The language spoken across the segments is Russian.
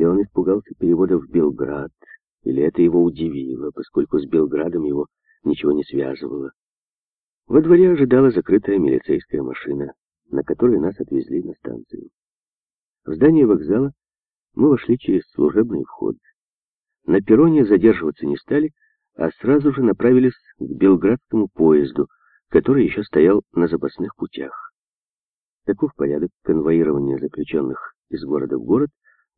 Или он испугался перевода в Белград, или это его удивило, поскольку с Белградом его ничего не связывало. Во дворе ожидала закрытая милицейская машина, на которой нас отвезли на станцию. В здание вокзала мы вошли через служебный вход. На перроне задерживаться не стали, а сразу же направились к белградскому поезду, который еще стоял на запасных путях. Таков порядок конвоирования заключенных из города в город,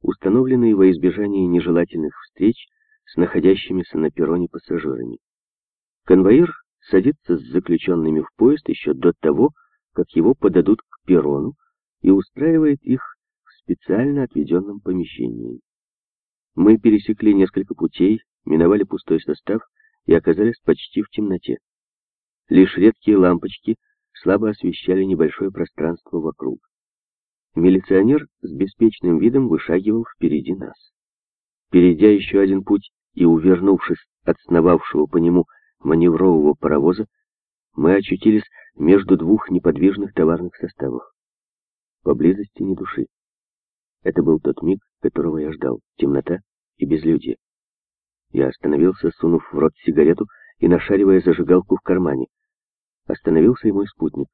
установленный во избежание нежелательных встреч с находящимися на перроне пассажирами. Конвоир садится с заключенными в поезд еще до того, как его подадут к перрону, и устраивает их в специально отведенном помещении. Мы пересекли несколько путей, миновали пустой состав и оказались почти в темноте. Лишь редкие лампочки слабо освещали небольшое пространство вокруг. Милиционер с беспечным видом вышагивал впереди нас. Перейдя еще один путь и увернувшись от сновавшего по нему маневрового паровоза, мы очутились между двух неподвижных товарных составов. Поблизости ни души. Это был тот миг, которого я ждал. Темнота и безлюдье. Я остановился, сунув в рот сигарету и нашаривая зажигалку в кармане. Остановился и мой спутник.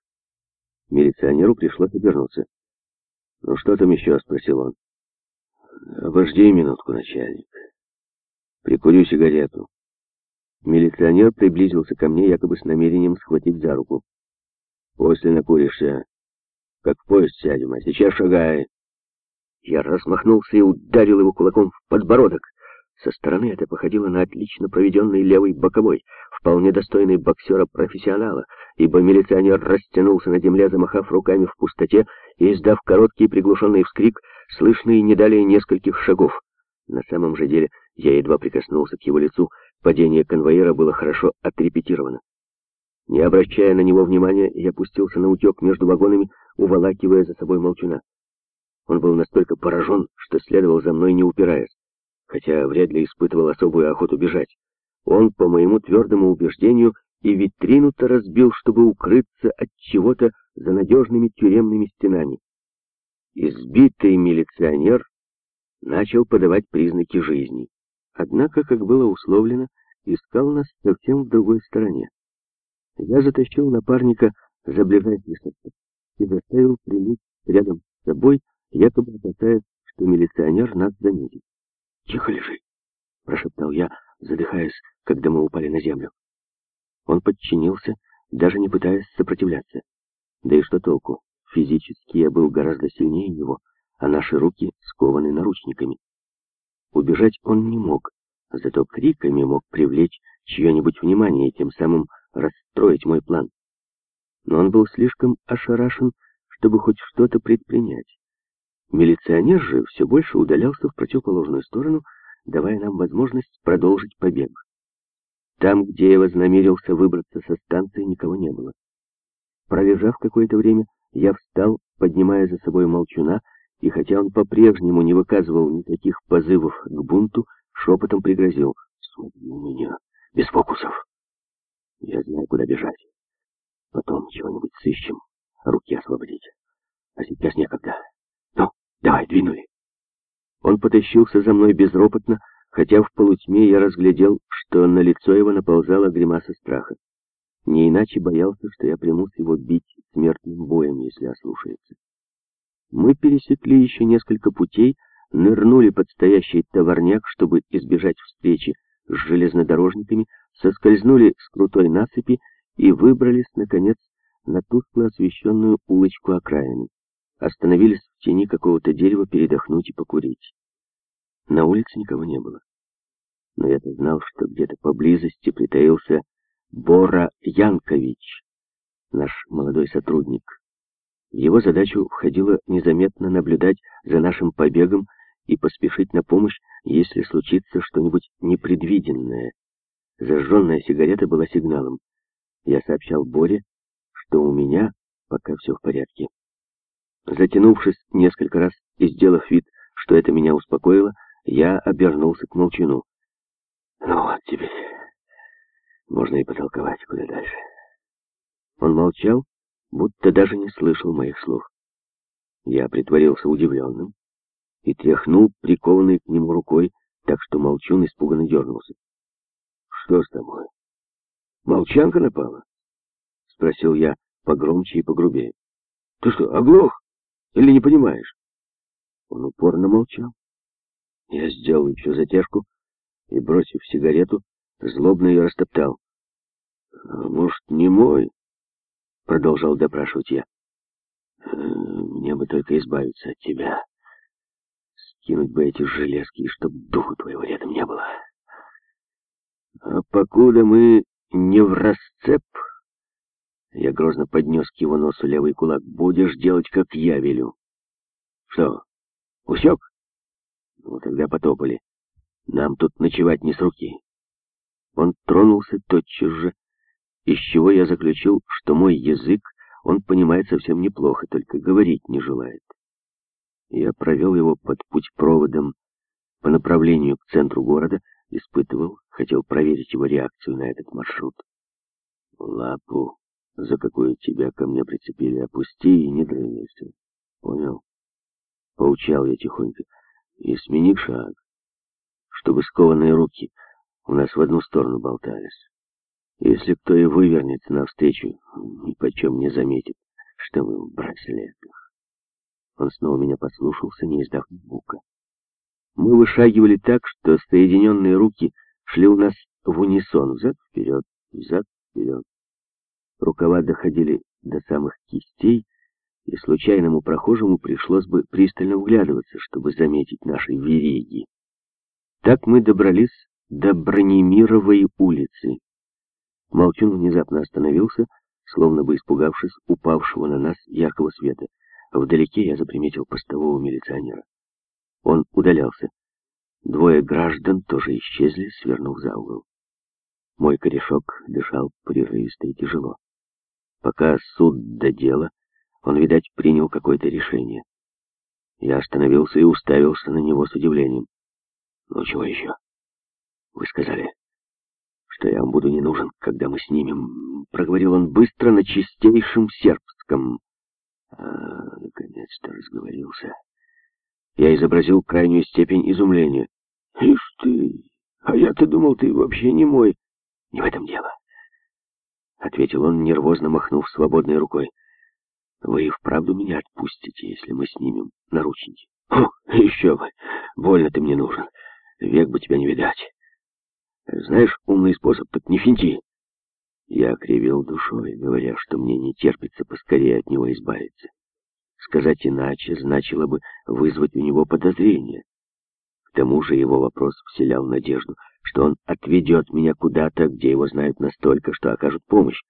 Милиционеру пришлось обернуться. «Ну что там еще?» — спросил он. «Обожди минутку, начальник. Прикурю сигарету». Милиционер приблизился ко мне, якобы с намерением схватить за руку. «После накуришься. Как в поезд сядем, а сейчас шагай». Я размахнулся и ударил его кулаком в подбородок. Со стороны это походило на отлично проведенный левый боковой, вполне достойный боксера-профессионала, ибо милиционер растянулся на земле, замахав руками в пустоте и издав короткий приглушенный вскрик, слышный не далее нескольких шагов. На самом же деле я едва прикоснулся к его лицу, падение конвоира было хорошо отрепетировано. Не обращая на него внимания, я пустился на утек между вагонами, уволакивая за собой молчуна. Он был настолько поражен, что следовал за мной, не упираясь хотя вряд ли испытывал особую охоту бежать. Он, по моему твердому убеждению, и витрину-то разбил, чтобы укрыться от чего-то за надежными тюремными стенами. Избитый милиционер начал подавать признаки жизни. Однако, как было условлено, искал нас совсем в другой стороне. Я затащил напарника за ближайший состав и заставил прилить рядом с собой, якобы опасаясь, что милиционер нас заметит. «Тихо лежи!» — прошептал я, задыхаясь, когда мы упали на землю. Он подчинился, даже не пытаясь сопротивляться. Да и что толку? Физически я был гораздо сильнее его, а наши руки скованы наручниками. Убежать он не мог, зато криками мог привлечь чье-нибудь внимание и тем самым расстроить мой план. Но он был слишком ошарашен, чтобы хоть что-то предпринять. Милиционер же все больше удалялся в противоположную сторону, давая нам возможность продолжить побег. Там, где я вознамерился выбраться со станции, никого не было. Пролежав какое-то время, я встал, поднимая за собой молчуна, и хотя он по-прежнему не выказывал никаких позывов к бунту, шепотом пригрозил. «Смотри меня, без фокусов. Я знаю, куда бежать. Потом чего-нибудь сыщем, руки освободить. А сейчас некогда». Давай, двинули. Он потащился за мной безропотно, хотя в полутьме я разглядел, что на лицо его наползала гримаса страха. Не иначе боялся, что я примусь его бить смертным боем, если ослушается. Мы пересекли еще несколько путей, нырнули под стоящий товарняк, чтобы избежать встречи с железнодорожниками, соскользнули с крутой насыпи и выбрались, наконец, на тускло освещенную улочку окраины остановились в тени какого-то дерева передохнуть и покурить. На улице никого не было. Но я-то знал, что где-то поблизости притаился Бора Янкович, наш молодой сотрудник. В его задачу входило незаметно наблюдать за нашим побегом и поспешить на помощь, если случится что-нибудь непредвиденное. Зажженная сигарета была сигналом. Я сообщал Боре, что у меня пока все в порядке. Затянувшись несколько раз и сделав вид, что это меня успокоило, я обернулся к молчану. «Ну вот теперь можно и потолковать куда дальше». Он молчал, будто даже не слышал моих слов. Я притворился удивленным и тряхнул прикованной к нему рукой, так что Молчун испуганно дернулся. «Что с тобой? Молчанка напала?» — спросил я погромче и погрубее. «Ты что, оглох? Или не понимаешь?» Он упорно молчал. Я сделал еще затяжку и, бросив сигарету, злобно ее растоптал. «А «Может, не мой?» — продолжал допрашивать я. «Э, «Мне бы только избавиться от тебя. Скинуть бы эти железки, и чтоб духу твоего рядом не было. А покуда мы не в расцеп...» Я грозно поднес к его носу левый кулак. «Будешь делать, как я велю». «Что, усек?» «Ну, тогда потопали. Нам тут ночевать не с руки». Он тронулся тотчас же, из чего я заключил, что мой язык он понимает совсем неплохо, только говорить не желает. Я провел его под путь проводом по направлению к центру города, испытывал, хотел проверить его реакцию на этот маршрут. Лапу за какую тебя ко мне прицепили, опусти и не дрыгайся. Понял? Поучал я тихонько. И смени шаг, чтобы скованные руки у нас в одну сторону болтались. Если кто и вывернется навстречу, ни почем не заметит, что мы в браслетах. Он снова меня послушался, не издав звука. Мы вышагивали так, что соединенные руки шли у нас в унисон, взад-вперед, взад-вперед. Рукава доходили до самых кистей, и случайному прохожему пришлось бы пристально вглядываться, чтобы заметить наши вереги. Так мы добрались до Бронемировой улицы. Молчун внезапно остановился, словно бы испугавшись упавшего на нас яркого света. Вдалеке я заприметил постового милиционера. Он удалялся. Двое граждан тоже исчезли, свернув за угол. Мой корешок дышал прерывисто и тяжело. Пока суд до дела, он, видать, принял какое-то решение. Я остановился и уставился на него с удивлением. «Ну, чего еще? Вы сказали, что я вам буду не нужен, когда мы снимем...» Проговорил он быстро на чистейшем сербском. А, наконец-то разговорился. Я изобразил крайнюю степень изумления. «Ишь ты! А я-то думал, ты вообще не мой. Не в этом дело. — ответил он, нервозно махнув свободной рукой. «Вы и вправду меня отпустите, если мы снимем наручники?» «О, еще бы! Больно ты мне нужен. Век бы тебя не видать. Знаешь, умный способ, так не финти!» Я кривил душой, говоря, что мне не терпится поскорее от него избавиться. Сказать иначе значило бы вызвать у него подозрение. К тому же его вопрос вселял надежду, что он отведет меня куда-то, где его знают настолько, что окажут помощь.